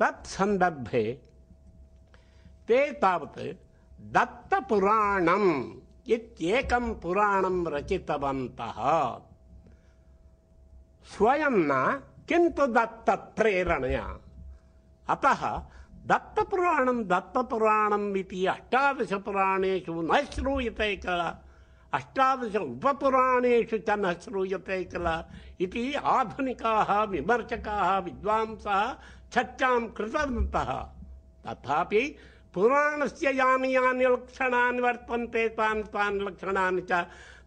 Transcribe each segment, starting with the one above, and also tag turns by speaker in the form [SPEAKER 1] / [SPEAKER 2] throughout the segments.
[SPEAKER 1] तत्सन्दर्भे ते तावत् दत्तपुराणम् इत्येकं पुराणं रचितवन्तः। स्वयं न, किन्तु दत्तप्रेरणया। अतः दत्तपुराणं दत्तपुराणम् इति अष्टादशपुराणेषु न श्रूयते किल? अष्टादश उपपुराणेषु च न श्रूयते किल? इति आधुनिकाः, विमर्शकाः, विद्वांसः चर्चां कृतवन्तः। तथापि पुराणस्य यानि यानि लक्षणानि वर्तन्ते तानि तानि लक्षणानि च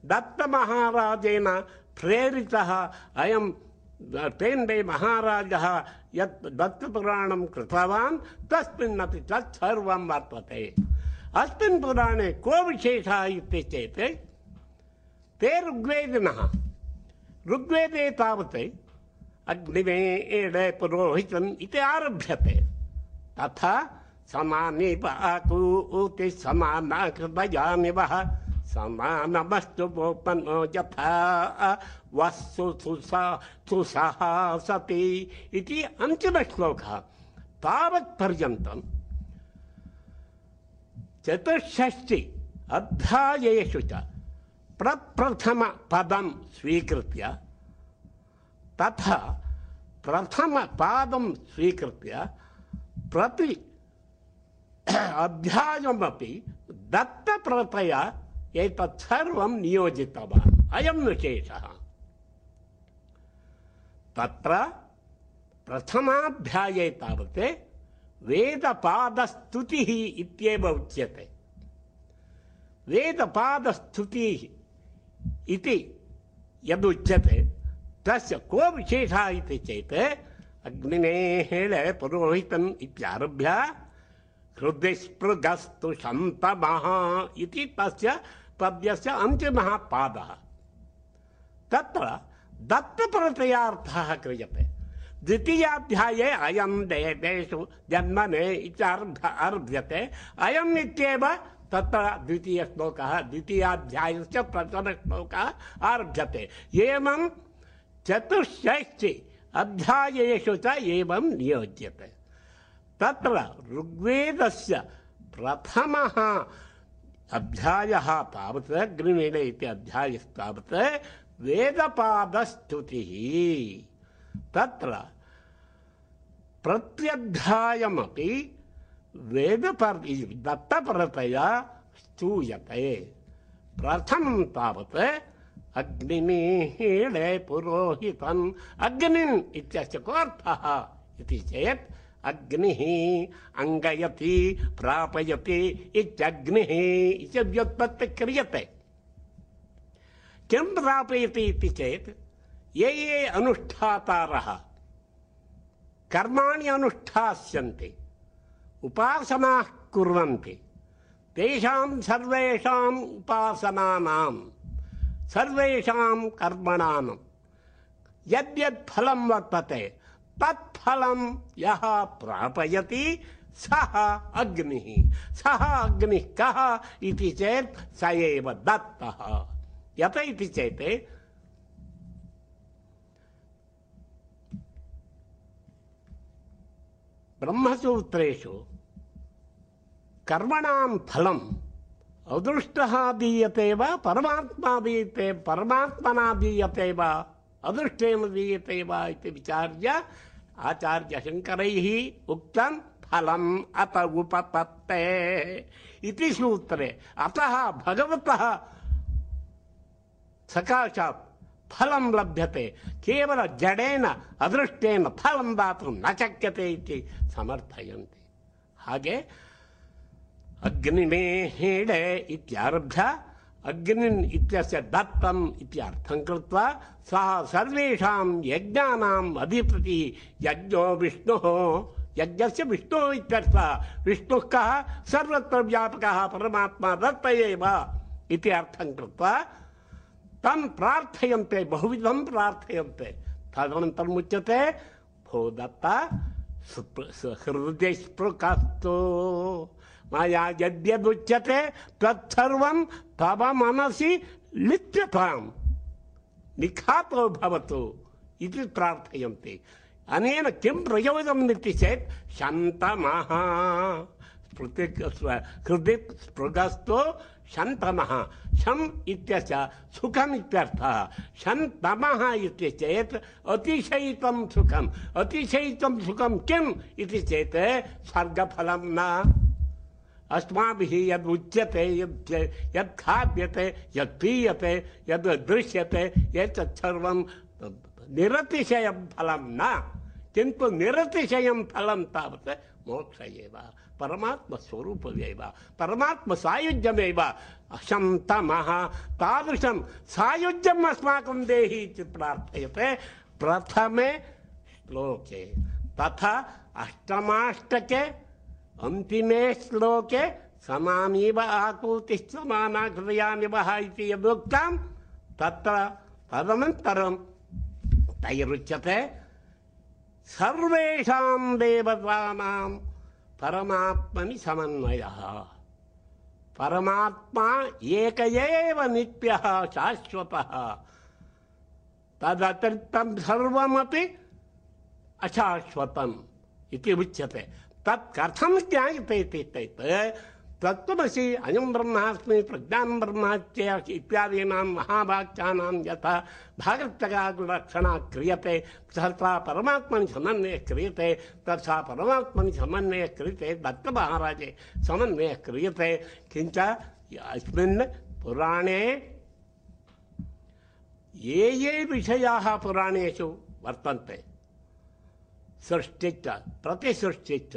[SPEAKER 1] दत्तमहाराजेन प्रेरितः। अयं पेण्डे महाराजः यत् दत्तपुराणं कृतवान्, तस्मिन्नपि तत् सर्वं वर्तते। अस्मिन् पुराणे को विशेषः इति चेत्, ते ऋग्वेदिनः। ऋग्वेदे तावत् अग्निमे एडे पुरोहितम् इति आरभ्यते। तथा समाने पाकूति समानाकृतयानि वः। समानमस्तु वोपनो यथा वस्सु सुसा सुसः सति इति अन्तिमश्लोकः। तावत्पर्यन्तं चतुष्षष्टि अध्यायेषु च प्रप्रथमपदं स्वीकृत्य तथा प्रथम प्रथमपादं स्वीकृत्य प्रति अध्यायमपि दत्तप्रतया एतत् सर्वं नियोजितवान्। अयं विशेषः। तत्र प्रथमाध्याये तावत् वेदपादस्तुतिः इत्येव उच्यते। वेदपादस्तुतिः इति यदुच्यते तस्य को विशेषः इति चेत् अग्निनेः पुरोहितम् इत्यारभ्य हृदयस्पृगस्तु शन्तमः इति तस्य पद्यस्य अन्तिमः पादः तत्र दत्तप्रत्ययार्थः क्रियते। द्वितीयाध्याये अयं देवेषु जन्मने इत्यारभ्य आरभ्यते। अयम् इत्येव तत्र द्वितीयश्लोकः, द्वितीयाध्यायस्य प्रथमश्लोकः आरभ्यते। एवं चतुष्षष्टि अध्यायेषु च एवं नियोज्यते। तत्र ऋग्वेदस्य प्रथमः अध्यायः तावत् अग्निवेद इति अध्यायस्तावत् वेदपादस्तुतिः। तत्र प्रत्यध्यायमपि वेदपर दत्तपरतया स्तूयते। प्रथमं तावत् अग्निमीहीणे पुरोहितम्। अग्निन् इत्यस्य को अर्थः इति चेत् अग्निः अङ्गयति, प्रापयति इत्यग्निः इति व्युत्पत्तिः क्रियते। किं प्रापयति इति चेत् ये ये अनुष्ठातारः, कर्माणि अनुष्ठास्यन्ति, उपासनाः कुर्वन्ति, तेषां सर्वेषाम् उपासनानां सर्वेषां कर्मणां यद्यत् फलं वर्तते, तत्फलं यः प्रापयति, सः अग्निः। सः अग्निः कः इति चेत् स एव दत्तः। यत इति चेत् ब्रह्मसूत्रेषु कर्मणां अदृष्टः दीयते परमात्मा दीयते, परमात्मना दीयते अदृष्टेन दीयते वा इति विचार्य आचार्यशङ्करैः उक्तं अत उपपत्ते सूत्रे। अतः भगवतः सकाशात् फलं लभ्यते, केवल जडेन, अदृष्टेन फलं दातुं न समर्थयन्ति। हागे अग्निमेहेडे इत्यारभ्य अग्निन् इत्यस्य दत्तम् इति अर्थं कृत्वा सः सर्वेषां यज्ञानाम् अधिपतिः यज्ञो विष्णुः। यज्ञस्य विष्णुः इत्यर्थः। विष्णुः कः? सर्वत्र व्यापकः परमात्मा दत्त एव इति अर्थं कृत्वा तं प्रार्थयन्ते, बहुविधं प्रार्थयन्ते। तदनन्तरम् उच्यते भो दत्ता हृदय स्पृकस्तु मया यद्यदुच्यते, तत्सर्वं तव मनसि लिप्यताम्। निखातो भवतु इति प्रार्थयन्ते। अनेन किं प्रयोजनम् इति चेत् शन्तमः। स्मृति हृदि स्पृगस्तो शन्तमः। शम् इत्यस्य सुखम् इत्यर्थः। शन्तमः इति चेत् अतिशयितं सुखम्। अतिशयितं सुखं किम् इति चेत् स्वर्गफलं न। अस्माभिः यद् उच्यते यद् यद् खाद्यते यद् पीयते यद् दृश्यते एतत् सर्वं निरतिशयं फलं न, किन्तु निरतिशयं फलं तावत् मोक्ष एव, परमात्मस्वरूपमेव, परमात्मसायुज्यमेव। अशन्तमः तादृशं सायुज्यम् अस्माकं देहि इति प्रार्थयते। प्रथमे श्लोके, तथा अष्टमाष्टके अन्तिमे श्लोके समामीव आकूतिः समाना हृदयानिवः इति यदुक्तं तत्र तदनन्तरं तैरुच्यते, सर्वेषां देवतानां परमात्मनि समन्वयः परमात्मा एक एव नित्यः शाश्वतः। तदतिरिक्तं सर्वमपि अशाश्वतम्। इति उच्यते तत् कथं ज्ञायते इति चेत् तत्त्वमसि अयं ब्रह्मास्मि प्रज्ञानं ब्रह्माच्य इत्यादीनां महावाक्यानां यथा भागत्यगादिलक्षणा क्रियते। तथा परमात्मनि समन्वयः क्रियते। तथा परमात्मनि समन्वयः क्रियते। दत्तमहाराजे समन्वयः क्रियते। किञ्च अस्मिन् पुराणे ये ये विषयाः पुराणेषु वर्तन्ते। सृष्टिश्च प्रतिसृष्टिश्च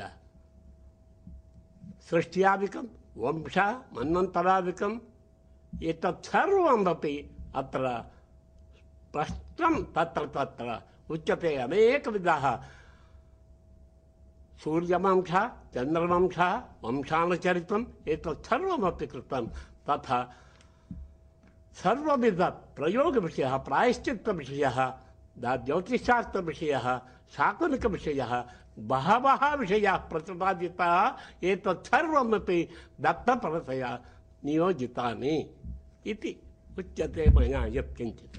[SPEAKER 1] सृष्ट्यादिकं वंश मन्वन्तरादिकम् एतत् सर्वमपि अत्र स्पष्टं तत्र तत्र उच्यते अनेकविधाः। सूर्यवंशः चन्द्रवंशः वंशानुचरितम्, एतत् सर्वमपि कृतं। तथा सर्वविधप्रयोगविषयः, प्रायश्चित्तविषयः ज्योतिषशास्त्रविषयः शाकुनिकविषयः बहवः विषयाः प्रतिपादिताः सर्वमपि दत्तपरतया नियोजितानि इति उच्यते मया यत्किञ्चित्।